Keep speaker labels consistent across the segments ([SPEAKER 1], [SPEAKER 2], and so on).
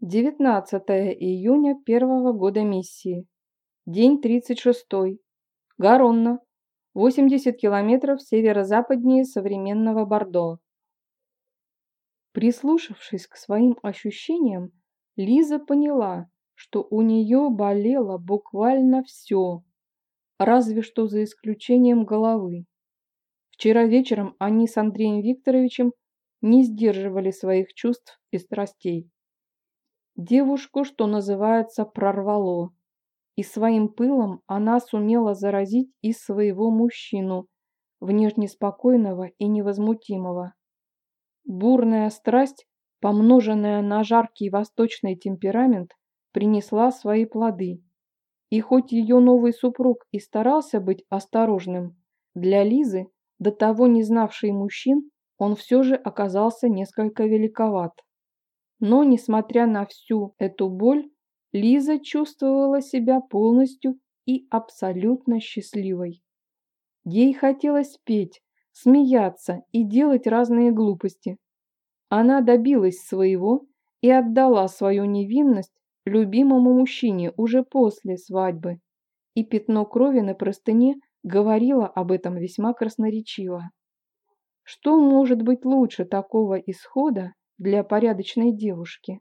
[SPEAKER 1] 19 июня первого года миссии. День 36. Гаронна. 80 километров северо-западнее современного Бордо. Прислушавшись к своим ощущениям, Лиза поняла, что у нее болело буквально все, разве что за исключением головы. Вчера вечером они с Андреем Викторовичем не сдерживали своих чувств и страстей. Девушку, что называется, прорвало. И своим пылом она сумела заразить и своего мужчину, внешне спокойного и невозмутимого. Бурная страсть, помноженная на жаркий восточный темперамент, принесла свои плоды. И хоть ее новый супруг и старался быть осторожным, для Лизы, до того не знавшей мужчин, он все же оказался несколько великоват. Но, несмотря на всю эту боль, Лиза чувствовала себя полностью и абсолютно счастливой. Ей хотелось петь, смеяться и делать разные глупости. Она добилась своего и отдала свою невинность любимому мужчине уже после свадьбы, и пятно крови на простыне говорило об этом весьма красноречиво. Что может быть лучше такого исхода, для порядочной девушки.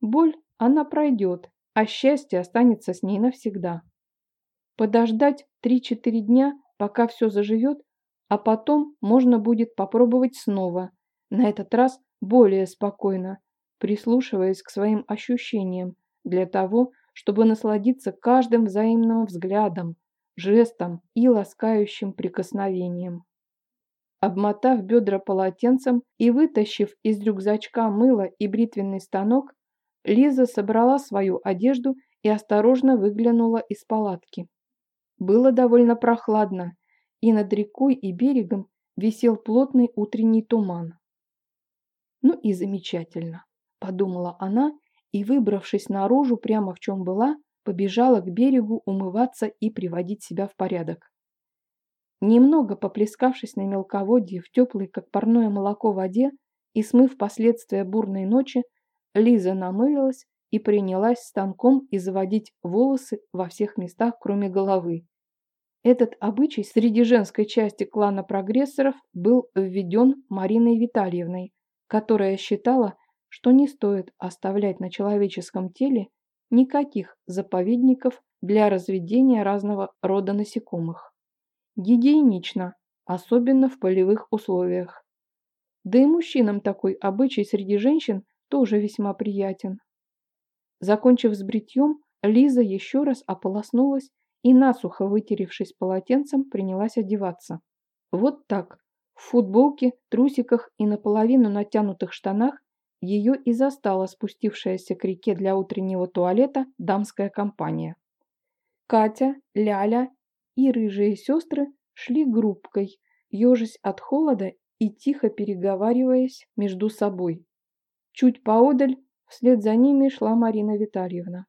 [SPEAKER 1] Боль она пройдет, а счастье останется с ней навсегда. Подождать 3-4 дня, пока все заживет, а потом можно будет попробовать снова, на этот раз более спокойно, прислушиваясь к своим ощущениям, для того, чтобы насладиться каждым взаимным взглядом, жестом и ласкающим прикосновением. Обмотав бедра полотенцем и вытащив из рюкзачка мыло и бритвенный станок, Лиза собрала свою одежду и осторожно выглянула из палатки. Было довольно прохладно, и над рекой и берегом висел плотный утренний туман. «Ну и замечательно», – подумала она и, выбравшись наружу прямо в чем была, побежала к берегу умываться и приводить себя в порядок. Немного поплескавшись на мелководье в теплой, как парное молоко, воде и смыв последствия бурной ночи, Лиза намылилась и принялась станком изводить волосы во всех местах, кроме головы. Этот обычай среди женской части клана прогрессоров был введен Мариной Витальевной, которая считала, что не стоит оставлять на человеческом теле никаких заповедников для разведения разного рода насекомых. Гигиенично, особенно в полевых условиях. Да и мужчинам такой обычай среди женщин тоже весьма приятен. Закончив с бритьем, Лиза еще раз ополоснулась и, насухо вытеревшись полотенцем, принялась одеваться. Вот так, в футболке, трусиках и наполовину натянутых штанах ее и застала спустившаяся к реке для утреннего туалета дамская компания. Катя, Ляля и рыжие сестры шли группкой, ежась от холода и тихо переговариваясь между собой. Чуть поодаль вслед за ними шла Марина Витальевна.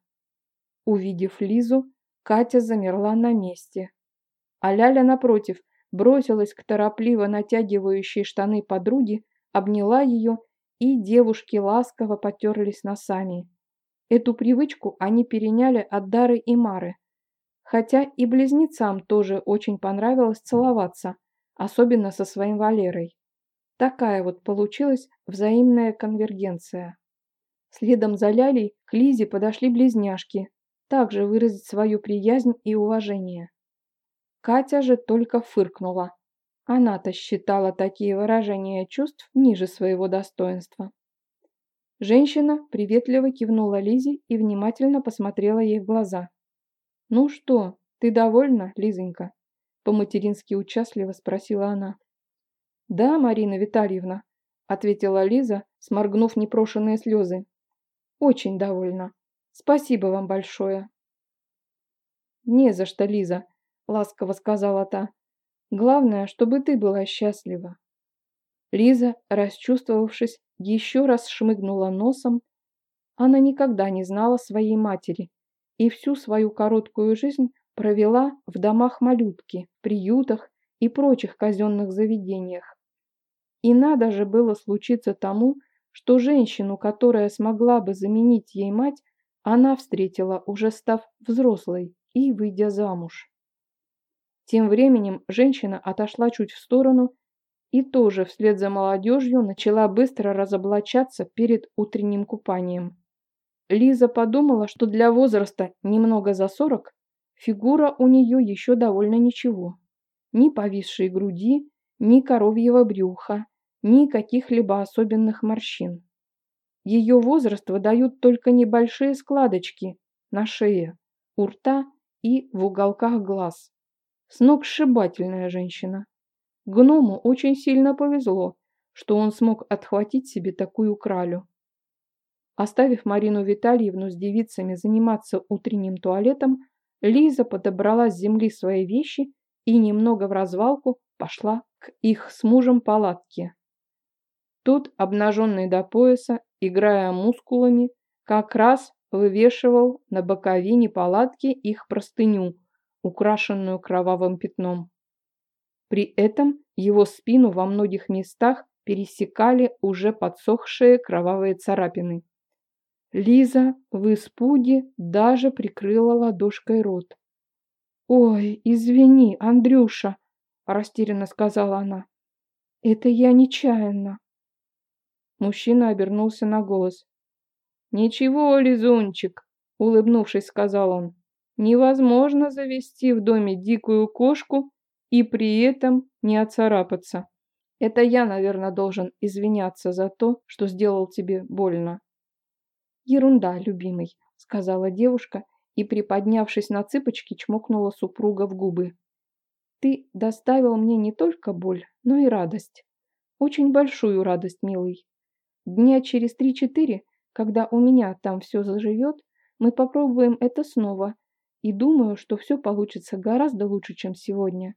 [SPEAKER 1] Увидев Лизу, Катя замерла на месте. А Ляля, напротив, бросилась к торопливо натягивающей штаны подруги, обняла ее, и девушки ласково потерлись носами. Эту привычку они переняли от Дары и Мары, Хотя и близнецам тоже очень понравилось целоваться, особенно со своим Валерой. Такая вот получилась взаимная конвергенция. Следом за Лялей к Лизе подошли близняшки, также выразить свою приязнь и уважение. Катя же только фыркнула. Она-то считала такие выражения чувств ниже своего достоинства. Женщина приветливо кивнула Лизе и внимательно посмотрела ей в глаза. «Ну что, ты довольна, Лизонька?» По-матерински участливо спросила она. «Да, Марина Витальевна», ответила Лиза, сморгнув непрошенные слезы. «Очень довольна. Спасибо вам большое». «Не за что, Лиза», ласково сказала та. «Главное, чтобы ты была счастлива». Лиза, расчувствовавшись, еще раз шмыгнула носом. Она никогда не знала своей матери и всю свою короткую жизнь провела в домах малютки, приютах и прочих казенных заведениях. И надо же было случиться тому, что женщину, которая смогла бы заменить ей мать, она встретила, уже став взрослой и выйдя замуж. Тем временем женщина отошла чуть в сторону и тоже вслед за молодежью начала быстро разоблачаться перед утренним купанием. Лиза подумала, что для возраста немного за сорок фигура у нее еще довольно ничего. Ни повисшей груди, ни коровьего брюха, ни каких-либо особенных морщин. Ее возраст выдают только небольшие складочки на шее, у рта и в уголках глаз. Сногсшибательная женщина. Гному очень сильно повезло, что он смог отхватить себе такую кралю. Оставив Марину Витальевну с девицами заниматься утренним туалетом, Лиза подобрала с земли свои вещи и немного в развалку пошла к их с мужем палатке. Тут, обнаженный до пояса, играя мускулами, как раз вывешивал на боковине палатки их простыню, украшенную кровавым пятном. При этом его спину во многих местах пересекали уже подсохшие кровавые царапины. Лиза в испуге даже прикрыла ладошкой рот. «Ой, извини, Андрюша!» – растерянно сказала она. «Это я нечаянно». Мужчина обернулся на голос. «Ничего, Лизунчик!» – улыбнувшись, сказал он. «Невозможно завести в доме дикую кошку и при этом не оцарапаться. Это я, наверное, должен извиняться за то, что сделал тебе больно». «Ерунда, любимый», – сказала девушка и, приподнявшись на цыпочки, чмокнула супруга в губы. «Ты доставил мне не только боль, но и радость. Очень большую радость, милый. Дня через три-четыре, когда у меня там все заживет, мы попробуем это снова, и думаю, что все получится гораздо лучше, чем сегодня.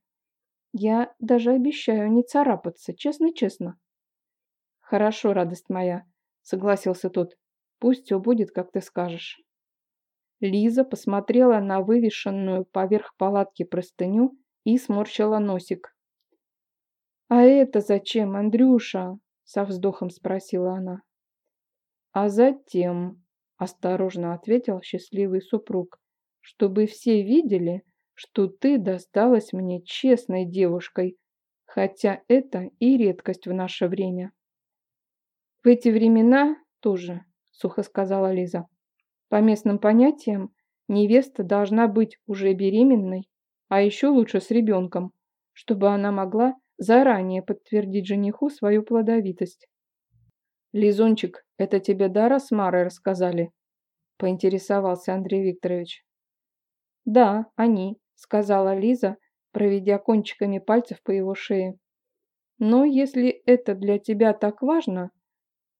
[SPEAKER 1] Я даже обещаю не царапаться, честно-честно». «Хорошо, радость моя», — согласился тот. «Пусть все будет, как ты скажешь». Лиза посмотрела на вывешенную поверх палатки простыню и сморщила носик. «А это зачем, Андрюша?» – со вздохом спросила она. «А затем», – осторожно ответил счастливый супруг, «чтобы все видели, что ты досталась мне честной девушкой, хотя это и редкость в наше время». «В эти времена тоже», – сухо сказала Лиза. По местным понятиям, невеста должна быть уже беременной, а еще лучше с ребенком, чтобы она могла заранее подтвердить жениху свою плодовитость. «Лизунчик, это тебе Дара с Марой рассказали?» – поинтересовался Андрей Викторович. «Да, они», – сказала Лиза, проведя кончиками пальцев по его шее. «Но если это для тебя так важно,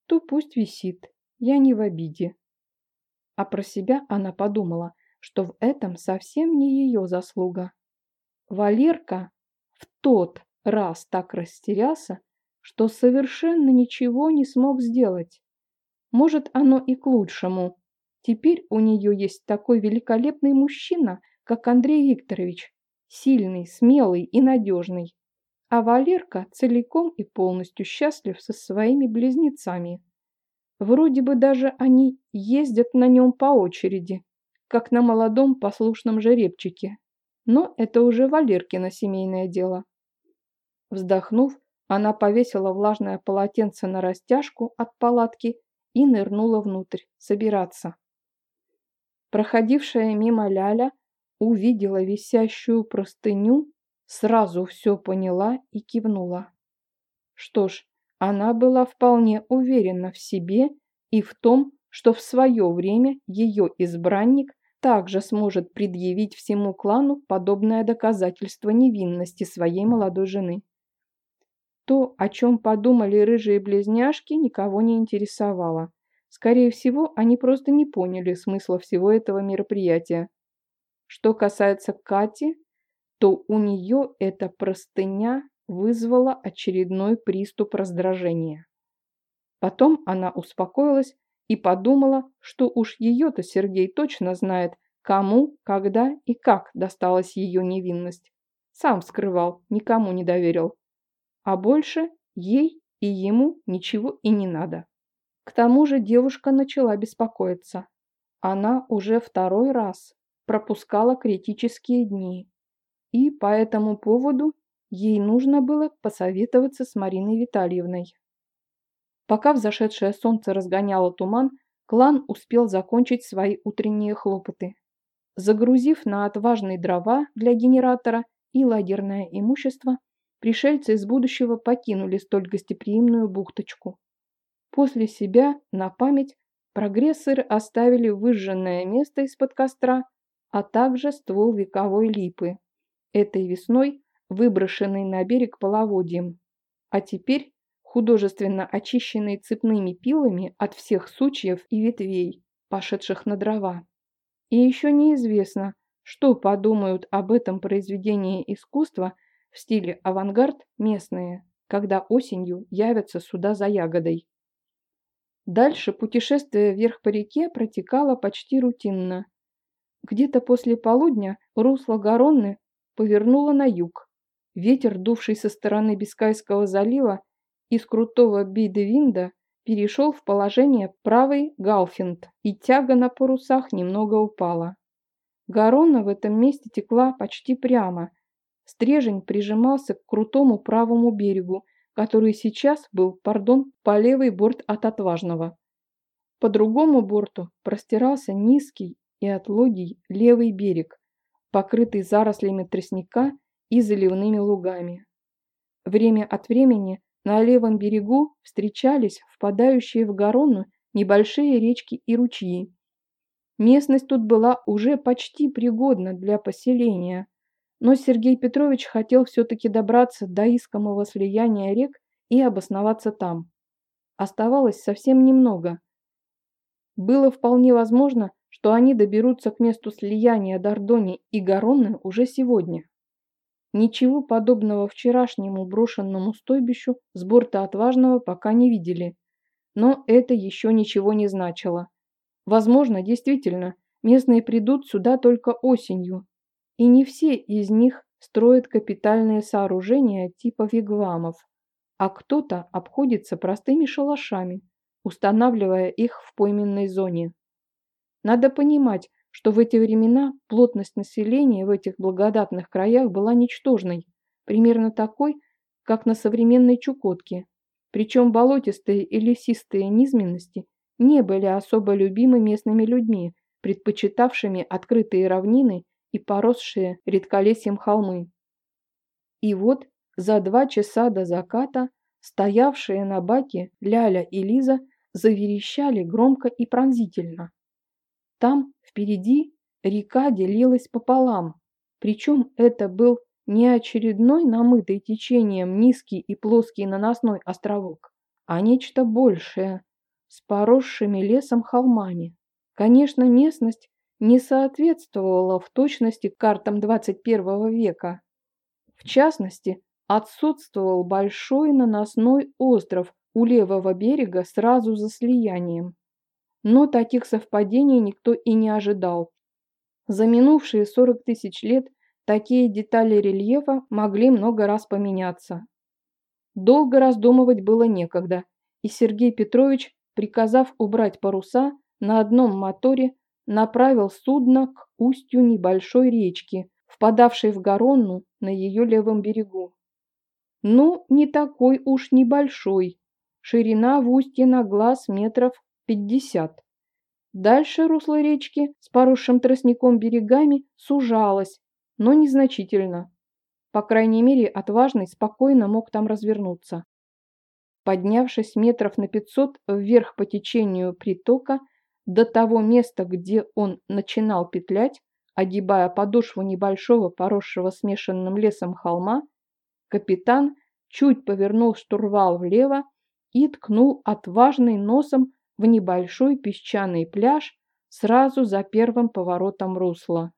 [SPEAKER 1] то пусть висит, я не в обиде». А про себя она подумала, что в этом совсем не ее заслуга. Валерка в тот раз так растерялся, что совершенно ничего не смог сделать. Может, оно и к лучшему. Теперь у нее есть такой великолепный мужчина, как Андрей Викторович, сильный, смелый и надежный. А Валерка целиком и полностью счастлив со своими близнецами. Вроде бы даже они ездят на нем по очереди, как на молодом послушном жеребчике. Но это уже Валеркино семейное дело. Вздохнув, она повесила влажное полотенце на растяжку от палатки и нырнула внутрь, собираться. Проходившая мимо Ляля увидела висящую простыню, сразу все поняла и кивнула. Что ж, она была вполне уверена в себе и в том, что в свое время ее избранник также сможет предъявить всему клану подобное доказательство невинности своей молодой жены. То, о чем подумали рыжие близняшки, никого не интересовало. Скорее всего, они просто не поняли смысла всего этого мероприятия. Что касается Кати, то у нее эта простыня вызвало очередной приступ раздражения. Потом она успокоилась и подумала, что уж ее-то Сергей точно знает, кому, когда и как досталась ее невинность. Сам скрывал, никому не доверил. А больше ей и ему ничего и не надо. К тому же девушка начала беспокоиться. Она уже второй раз пропускала критические дни, и по этому поводу ей нужно было посоветоваться с Мариной Витальевной. Пока взошедшее солнце разгоняло туман, клан успел закончить свои утренние хлопоты. Загрузив на отважные дрова для генератора и лагерное имущество, пришельцы из будущего покинули столь гостеприимную бухточку. После себя, на память, прогрессоры оставили выжженное место из-под костра, а также ствол вековой липы, этой весной выброшенный на берег половодьем, а теперь художественно очищенный цепными пилами от всех сучьев и ветвей, пошедших на дрова. И еще неизвестно, что подумают об этом произведении искусства в стиле авангард местные, когда осенью явятся сюда за ягодой. Дальше путешествие вверх по реке протекало почти рутинно. Где-то после полудня русло Гаронны повернуло на юг. Ветер, дувший со стороны Бискайского залива из крутого Бидевинда, перешел в положение правый галфинд, и тяга на парусах немного упала. Гаронна в этом месте текла почти прямо. Стрежень прижимался к крутому правому берегу, который сейчас был, пардон, по левый борт от отважного. По другому борту простирался низкий и отлогий левый берег, покрытый зарослями тростника и заливными лугами. Время от времени на левом берегу встречались впадающие в Гаронну небольшие речки и ручьи. Местность тут была уже почти пригодна для поселения, но Сергей Петрович хотел все-таки добраться до искомого слияния рек и обосноваться там. Оставалось совсем немного. Было вполне возможно, что они доберутся к месту слияния Дордони и Гаронны уже сегодня. Ничего подобного вчерашнему брошенному стойбищу с борта отважного пока не видели. Но это еще ничего не значило. Возможно, действительно, местные придут сюда только осенью. И не все из них строят капитальные сооружения типа вигвамов, а кто-то обходится простыми шалашами, устанавливая их в пойменной зоне. Надо понимать, что в эти времена плотность населения в этих благодатных краях была ничтожной, примерно такой, как на современной Чукотке. Причем болотистые и лесистые низменности не были особо любимы местными людьми, предпочитавшими открытые равнины и поросшие редколесьем холмы. И вот за два часа до заката стоявшие на баке Ляля и Лиза заверещали громко и пронзительно. Там, впереди, река делилась пополам, причем это был не очередной намытый течением низкий и плоский наносной островок, а нечто большее, с поросшими лесом холмами. Конечно, местность не соответствовала в точности картам 21 века. В частности, отсутствовал большой наносной остров у левого берега сразу за слиянием но таких совпадений никто и не ожидал. За минувшие 40 тысяч лет такие детали рельефа могли много раз поменяться. Долго раздумывать было некогда, и Сергей Петрович, приказав убрать паруса, на одном моторе направил судно к устью небольшой речки, впадавшей в Гаронну на ее левом берегу. Ну, не такой уж небольшой. Ширина в устье на глаз метров 50. Дальше русло речки с поросшим тростником берегами сужалось, но незначительно. По крайней мере, отважный спокойно мог там развернуться. Поднявшись метров на 500 вверх по течению притока, до того места, где он начинал петлять, огибая подошву небольшого поросшего смешанным лесом холма, капитан чуть повернул штурвал влево и ткнул отважный носом в небольшой песчаный пляж сразу за первым поворотом русла.